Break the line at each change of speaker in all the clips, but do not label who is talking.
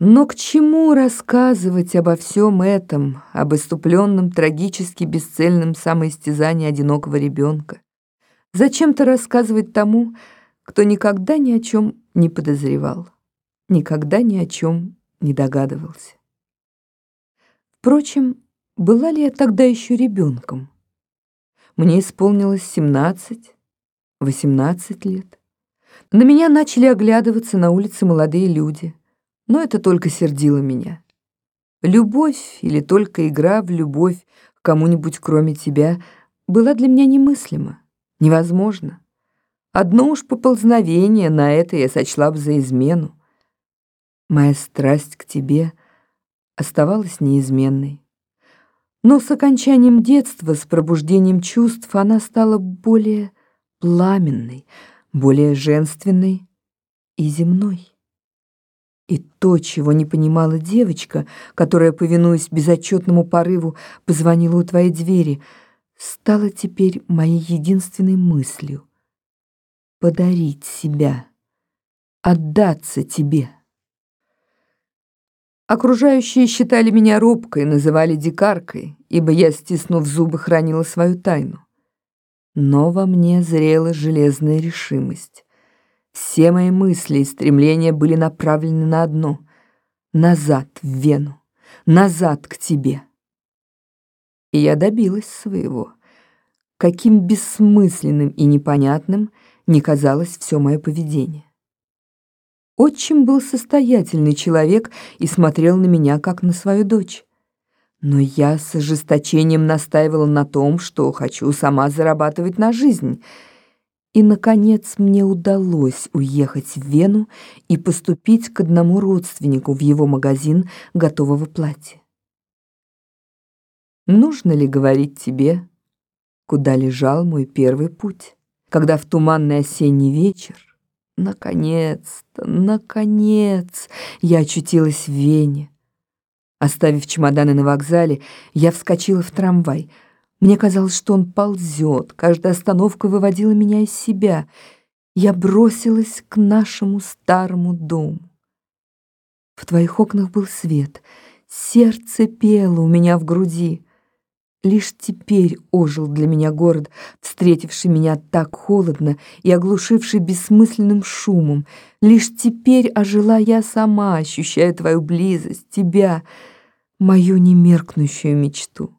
Но к чему рассказывать обо всем этом, об иступленном, трагически бесцельном самоистязании одинокого ребенка? Зачем-то рассказывать тому, кто никогда ни о чем не подозревал, никогда ни о чем не догадывался. Впрочем, была ли я тогда еще ребенком? Мне исполнилось 17, 18 лет. На меня начали оглядываться на улице молодые люди — но это только сердило меня. Любовь или только игра в любовь к кому-нибудь кроме тебя была для меня немыслима, невозможно. Одно уж поползновение на это я сочла бы за измену. Моя страсть к тебе оставалась неизменной. Но с окончанием детства, с пробуждением чувств она стала более пламенной, более женственной и земной. И то, чего не понимала девочка, которая, повинуясь безотчетному порыву, позвонила у твоей двери, стало теперь моей единственной мыслью — подарить себя, отдаться тебе. Окружающие считали меня робкой, называли дикаркой, ибо я, стиснув зубы, хранила свою тайну. Но во мне зрела железная решимость. Все мои мысли и стремления были направлены на одно — назад в Вену, назад к тебе. И я добилась своего. Каким бессмысленным и непонятным не казалось все мое поведение. Отчим был состоятельный человек и смотрел на меня, как на свою дочь. Но я с ожесточением настаивала на том, что хочу сама зарабатывать на жизнь — и, наконец, мне удалось уехать в Вену и поступить к одному родственнику в его магазин готового платья. Нужно ли говорить тебе, куда лежал мой первый путь, когда в туманный осенний вечер, наконец-то, наконец, я очутилась в Вене. Оставив чемоданы на вокзале, я вскочила в трамвай — мне казалось, что он ползет, каждая остановка выводила меня из себя. Я бросилась к нашему старому дому. В твоих окнах был свет, сердце пело у меня в груди. Лишь теперь ожил для меня город, встретивший меня так холодно и оглушивший бессмысленным шумом. Лишь теперь ожила я сама, ощущая твою близость, тебя, мою немеркнущую мечту.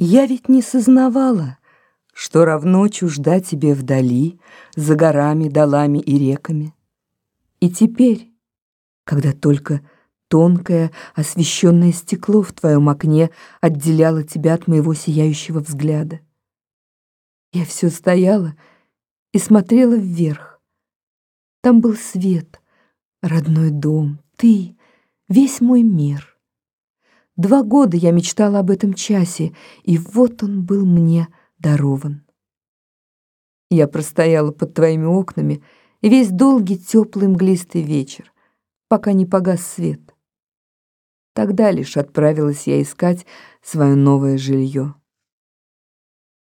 Я ведь не сознавала, что равно чужда тебе вдали, За горами, долами и реками. И теперь, когда только тонкое освещенное стекло в твоем окне Отделяло тебя от моего сияющего взгляда, Я все стояла и смотрела вверх. Там был свет, родной дом, ты, весь мой мир — Два года я мечтала об этом часе, и вот он был мне дарован. Я простояла под твоими окнами весь долгий теплый мглистый вечер, пока не погас свет. Тогда лишь отправилась я искать свое новое жилье.